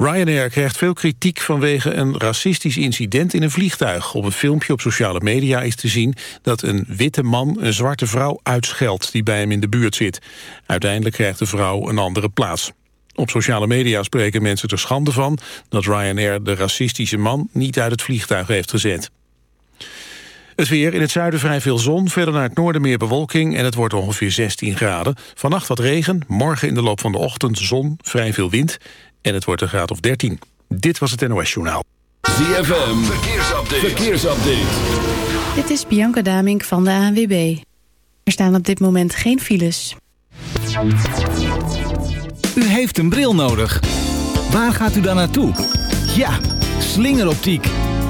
Ryanair krijgt veel kritiek vanwege een racistisch incident in een vliegtuig. Op een filmpje op sociale media is te zien dat een witte man een zwarte vrouw uitscheldt die bij hem in de buurt zit. Uiteindelijk krijgt de vrouw een andere plaats. Op sociale media spreken mensen er schande van dat Ryanair de racistische man niet uit het vliegtuig heeft gezet. Het weer in het zuiden vrij veel zon, verder naar het noorden meer bewolking... en het wordt ongeveer 16 graden. Vannacht wat regen, morgen in de loop van de ochtend zon, vrij veel wind... en het wordt een graad of 13. Dit was het NOS Journaal. ZFM, verkeersupdate. verkeersupdate. Dit is Bianca Damink van de ANWB. Er staan op dit moment geen files. U heeft een bril nodig. Waar gaat u dan naartoe? Ja, slingeroptiek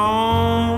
on.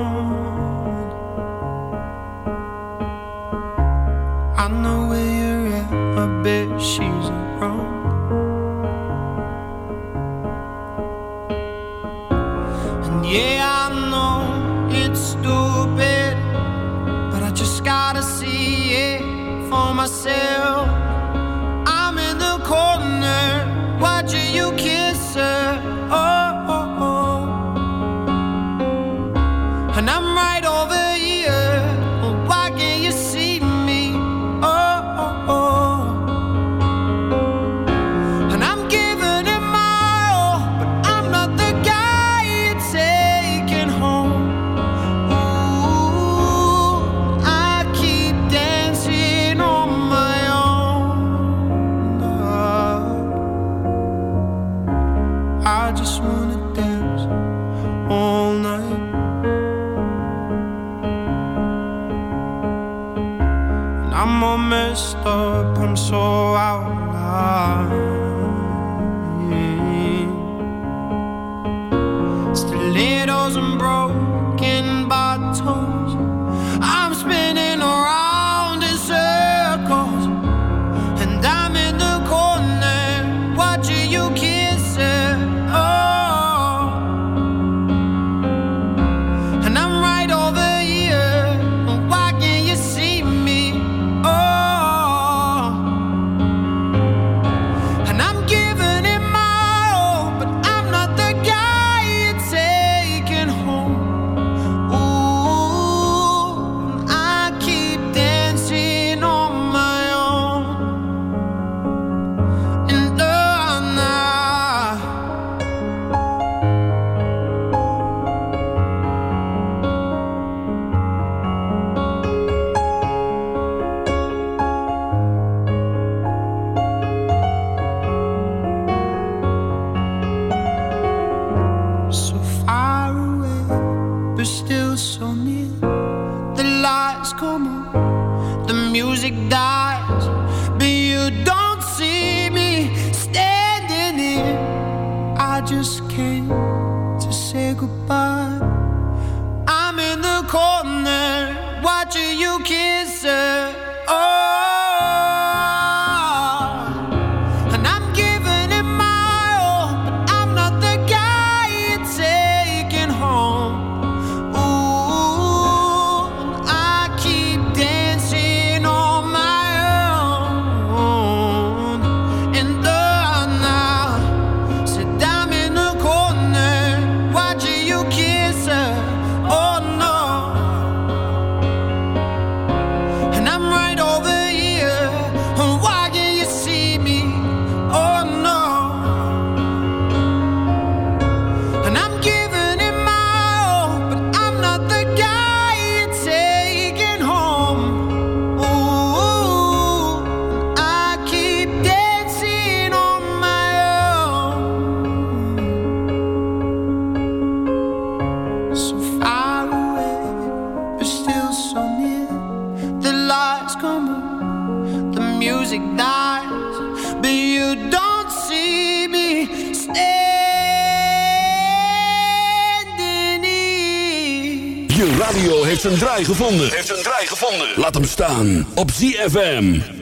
Radio heeft een gevonden. Heeft een draai gevonden. Laat hem staan op ZFM.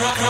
rock, rock.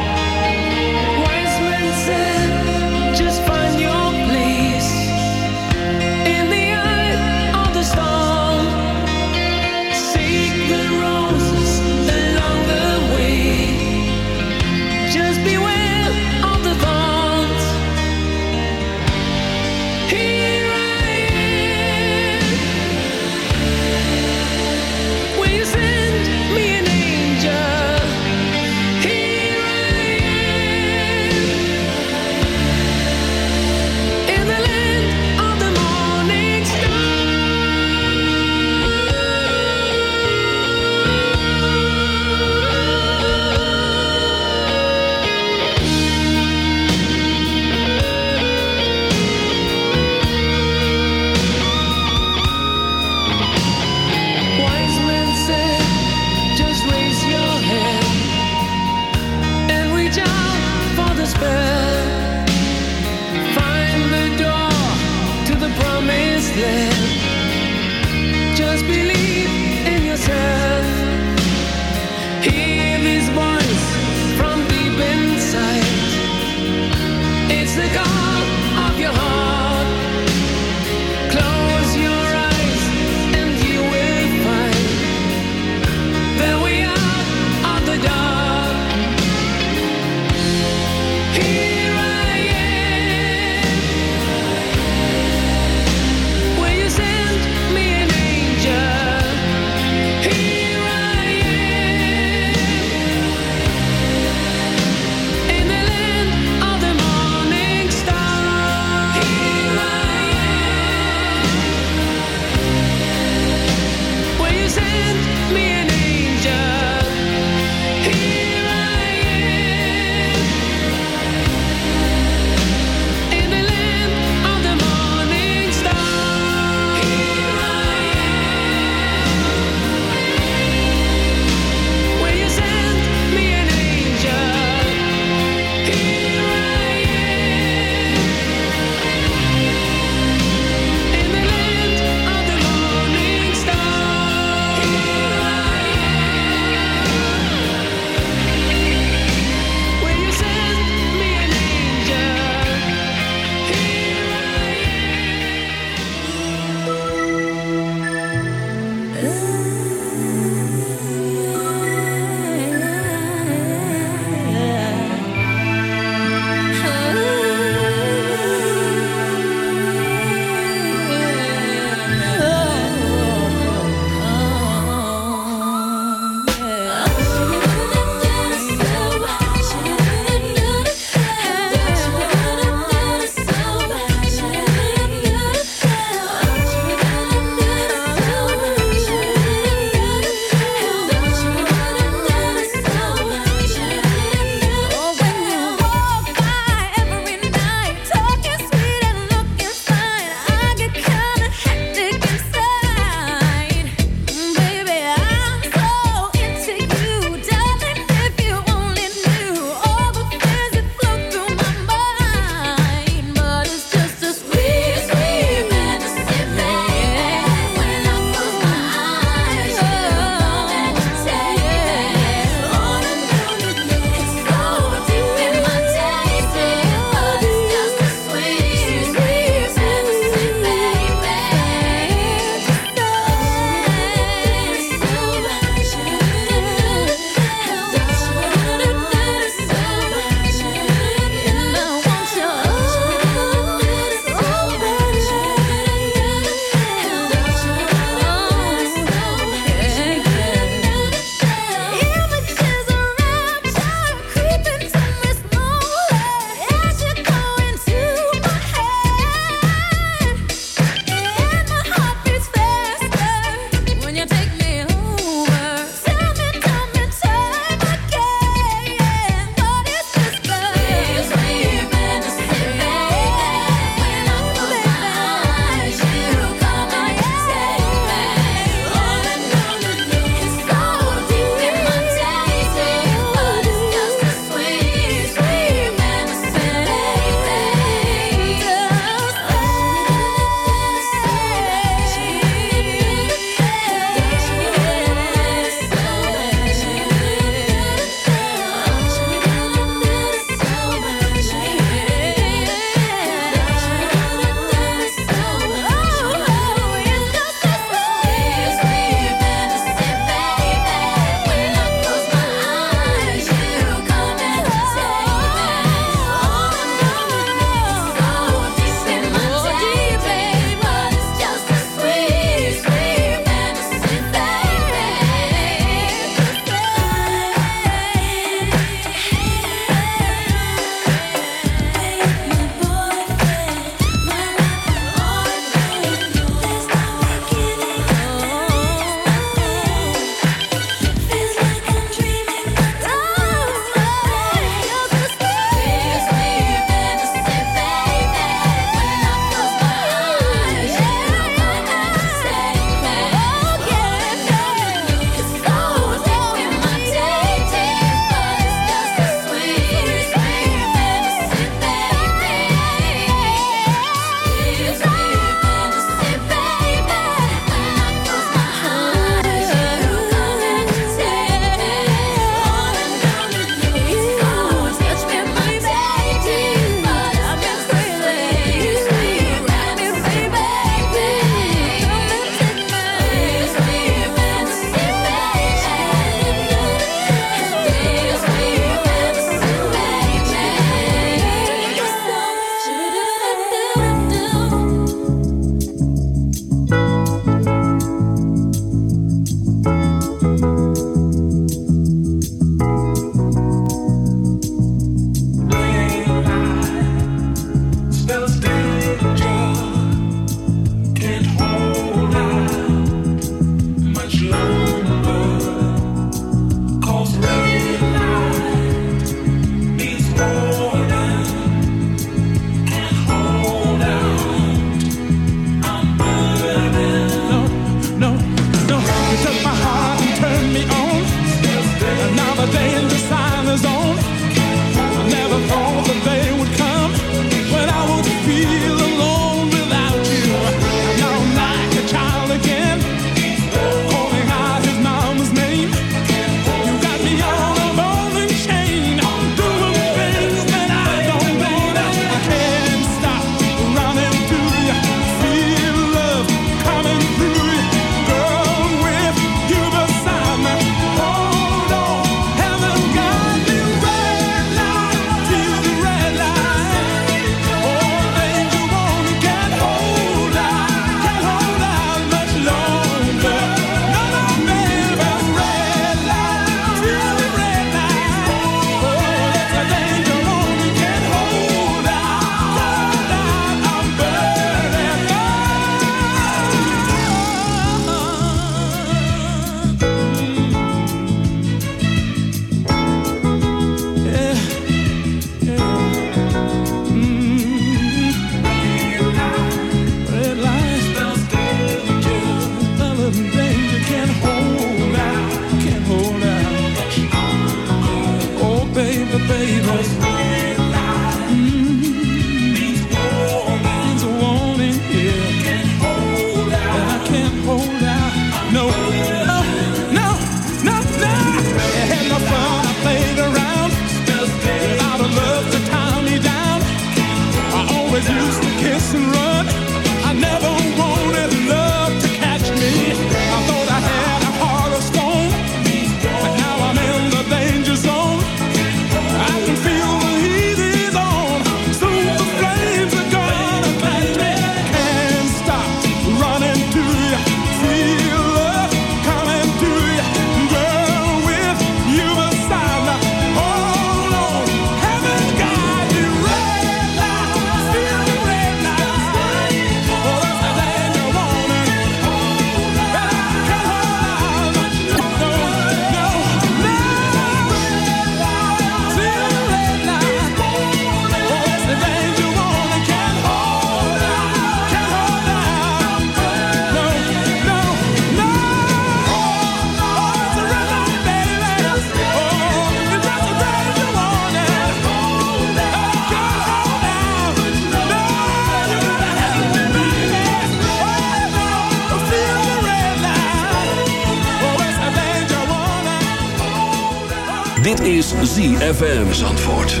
is ZFM antwoord.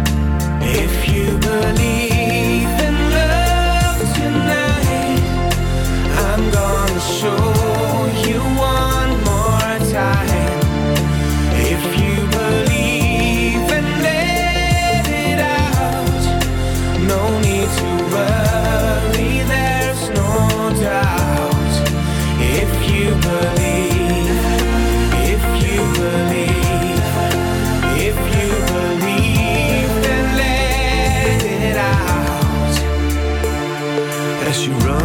show you one more time.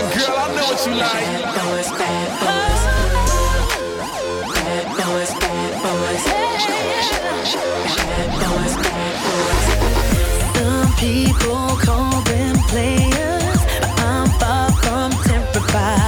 girl, I know what you like. Bad boys, bad boys. Bad boys, bad boys. Some people call them players, but I'm far from terrified.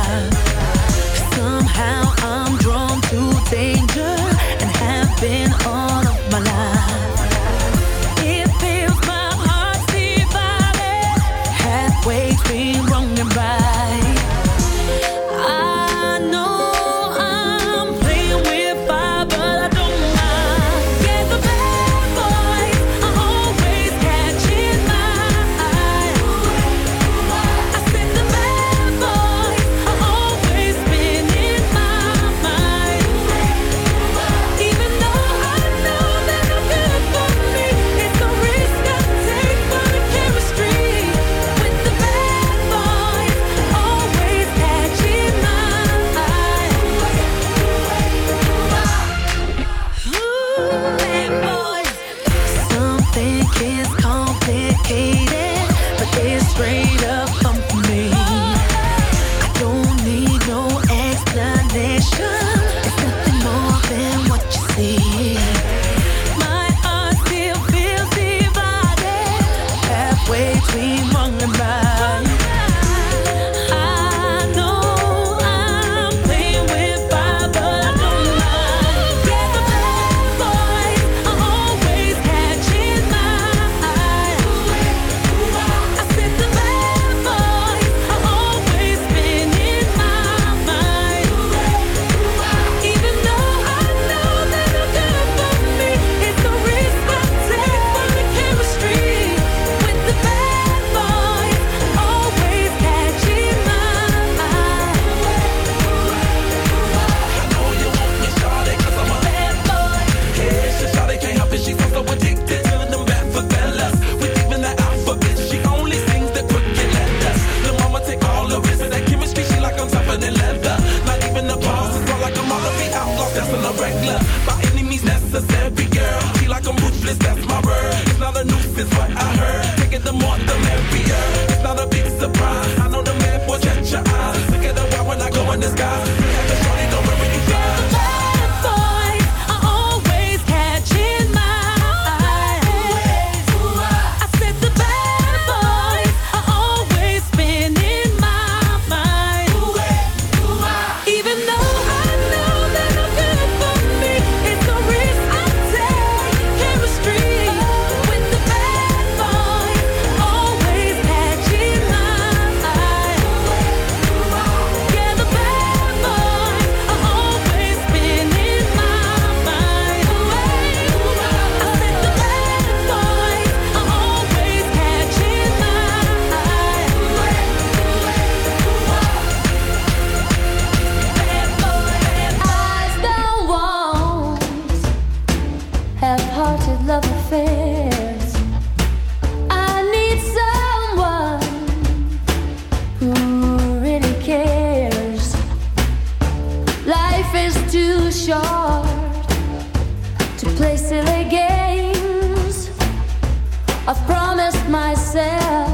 I've promised myself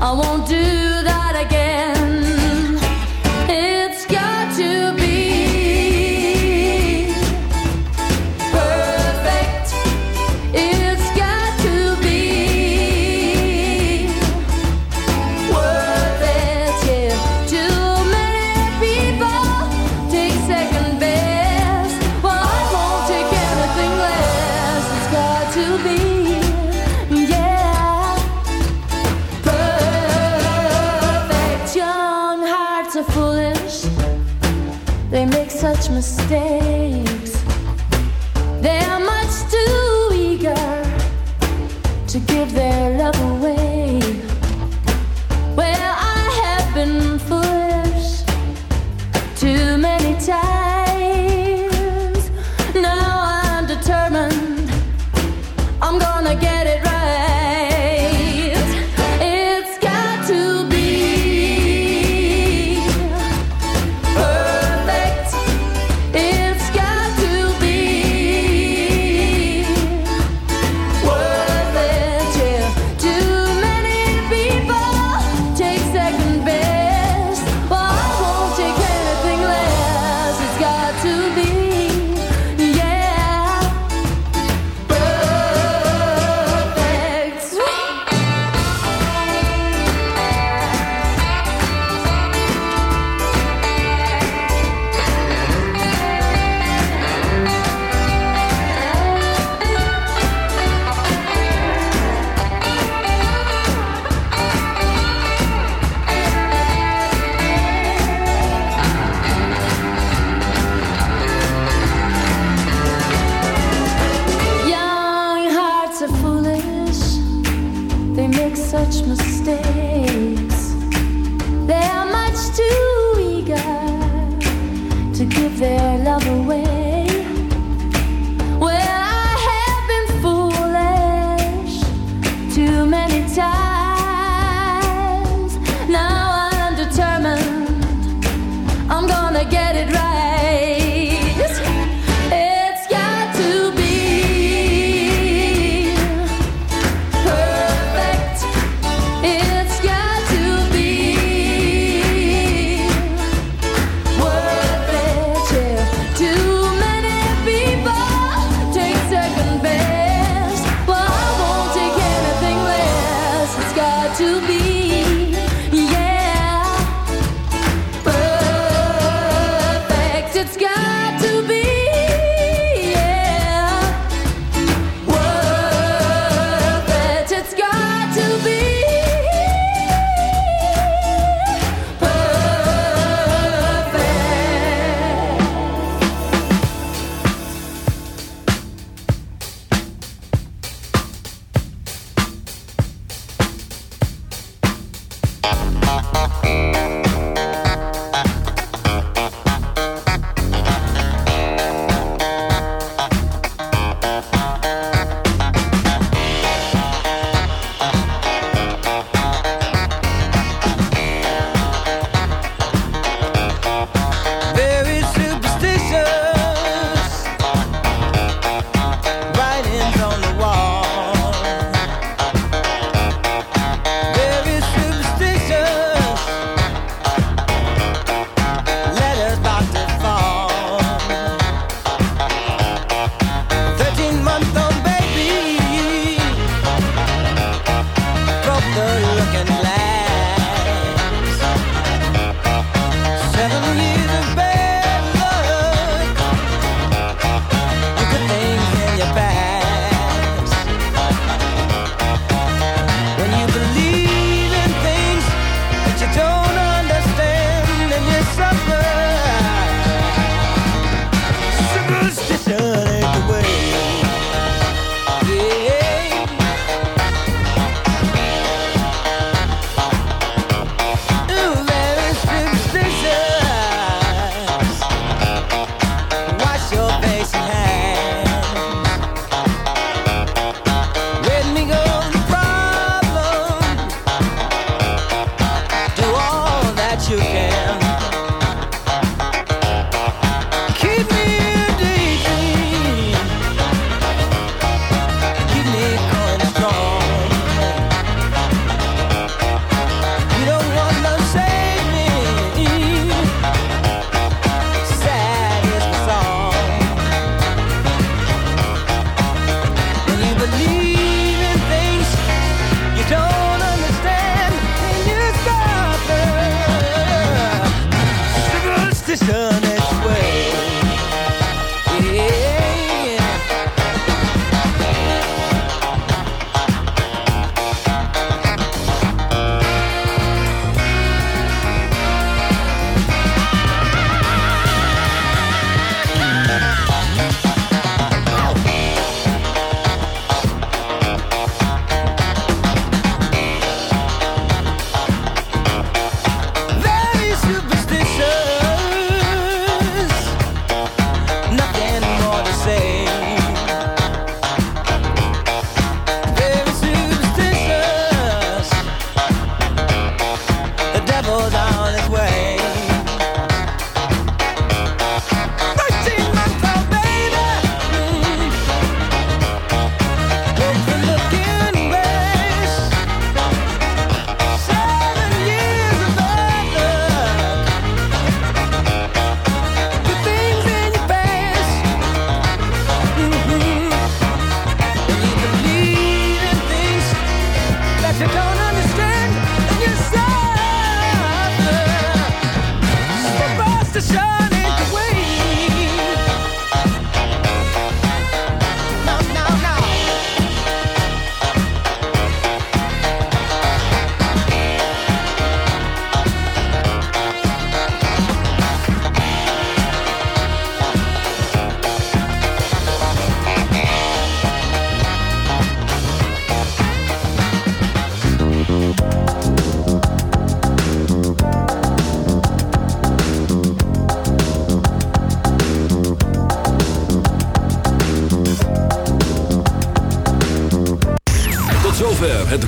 I won't do their love